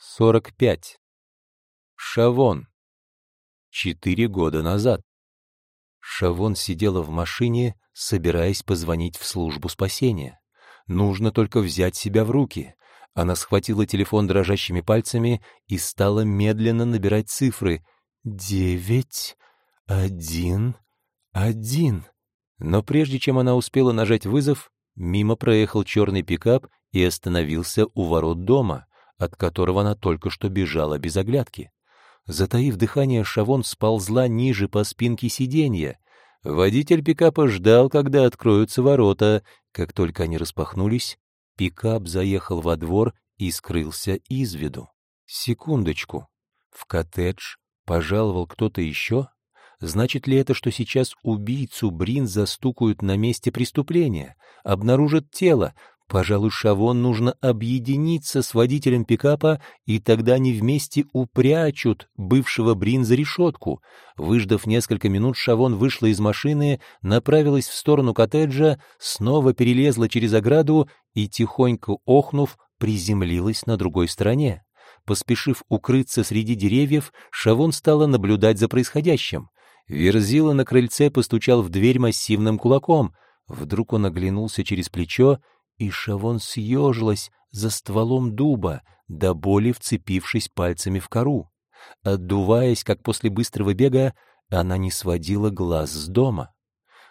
45. Шавон. Четыре года назад. Шавон сидела в машине, собираясь позвонить в службу спасения. Нужно только взять себя в руки. Она схватила телефон дрожащими пальцами и стала медленно набирать цифры. «Девять, один, один». Но прежде чем она успела нажать вызов, мимо проехал черный пикап и остановился у ворот дома от которого она только что бежала без оглядки. Затаив дыхание, Шавон сползла ниже по спинке сиденья. Водитель пикапа ждал, когда откроются ворота. Как только они распахнулись, пикап заехал во двор и скрылся из виду. Секундочку. В коттедж пожаловал кто-то еще? Значит ли это, что сейчас убийцу Брин застукают на месте преступления, обнаружат тело, Пожалуй, Шавон нужно объединиться с водителем пикапа, и тогда они вместе упрячут бывшего Брин за решетку. Выждав несколько минут, Шавон вышла из машины, направилась в сторону коттеджа, снова перелезла через ограду и, тихонько охнув, приземлилась на другой стороне. Поспешив укрыться среди деревьев, Шавон стала наблюдать за происходящим. Верзила на крыльце постучал в дверь массивным кулаком. Вдруг он оглянулся через плечо и Шавон съежилась за стволом дуба, до боли вцепившись пальцами в кору. Отдуваясь, как после быстрого бега, она не сводила глаз с дома.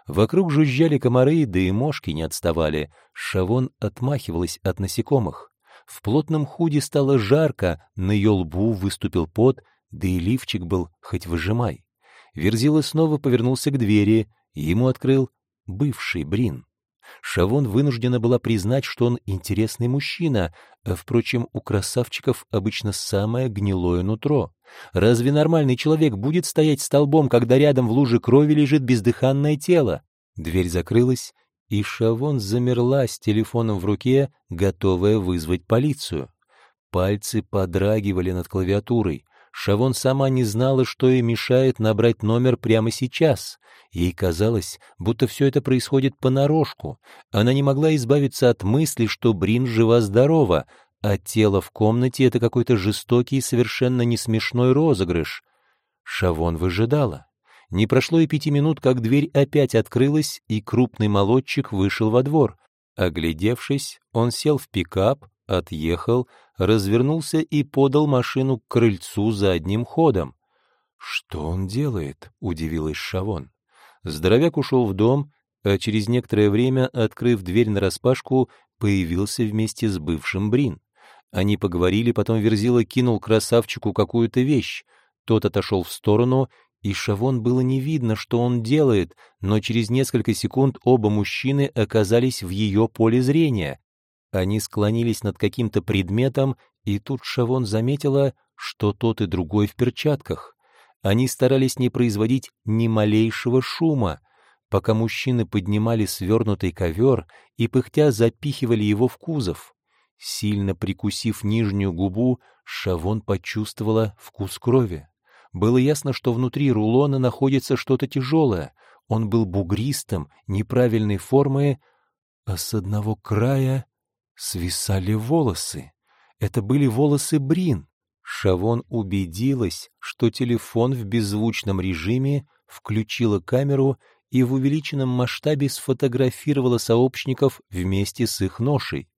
Вокруг жужжали комары, да и мошки не отставали. Шавон отмахивалась от насекомых. В плотном худе стало жарко, на ее лбу выступил пот, да и лифчик был хоть выжимай. Верзила снова повернулся к двери, ему открыл бывший Брин. Шавон вынуждена была признать, что он интересный мужчина, а, впрочем, у красавчиков обычно самое гнилое нутро. Разве нормальный человек будет стоять столбом, когда рядом в луже крови лежит бездыханное тело? Дверь закрылась, и Шавон замерла с телефоном в руке, готовая вызвать полицию. Пальцы подрагивали над клавиатурой. Шавон сама не знала, что ей мешает набрать номер прямо сейчас. Ей казалось, будто все это происходит понарошку. Она не могла избавиться от мысли, что Брин жива-здорова, а тело в комнате — это какой-то жестокий и совершенно не смешной розыгрыш. Шавон выжидала. Не прошло и пяти минут, как дверь опять открылась, и крупный молодчик вышел во двор. Оглядевшись, он сел в пикап, отъехал, развернулся и подал машину к крыльцу задним ходом. «Что он делает?» — удивилась Шавон. Здоровяк ушел в дом, а через некоторое время, открыв дверь нараспашку, появился вместе с бывшим Брин. Они поговорили, потом Верзила кинул красавчику какую-то вещь. Тот отошел в сторону, и Шавон было не видно, что он делает, но через несколько секунд оба мужчины оказались в ее поле зрения. Они склонились над каким-то предметом, и тут Шавон заметила, что тот и другой в перчатках. Они старались не производить ни малейшего шума, пока мужчины поднимали свернутый ковер и пыхтя запихивали его в кузов. Сильно прикусив нижнюю губу, Шавон почувствовала вкус крови. Было ясно, что внутри рулона находится что-то тяжелое. Он был бугристым, неправильной формы, а с одного края свисали волосы. Это были волосы Брин. Шавон убедилась, что телефон в беззвучном режиме включила камеру и в увеличенном масштабе сфотографировала сообщников вместе с их ношей.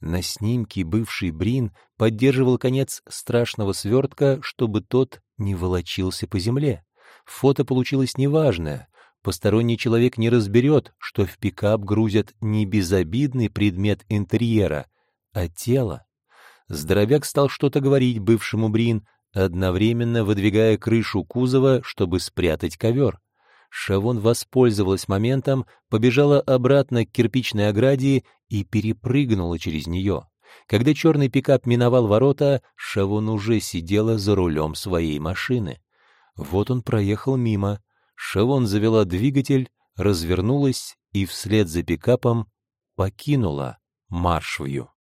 На снимке бывший Брин поддерживал конец страшного свертка, чтобы тот не волочился по земле. Фото получилось неважное, Посторонний человек не разберет, что в пикап грузят не безобидный предмет интерьера, а тело. Здоровяк стал что-то говорить бывшему Брин, одновременно выдвигая крышу кузова, чтобы спрятать ковер. Шавон воспользовалась моментом, побежала обратно к кирпичной ограде и перепрыгнула через нее. Когда черный пикап миновал ворота, Шавон уже сидела за рулем своей машины. Вот он проехал мимо, Шевон завела двигатель, развернулась и вслед за пикапом покинула Маршвью.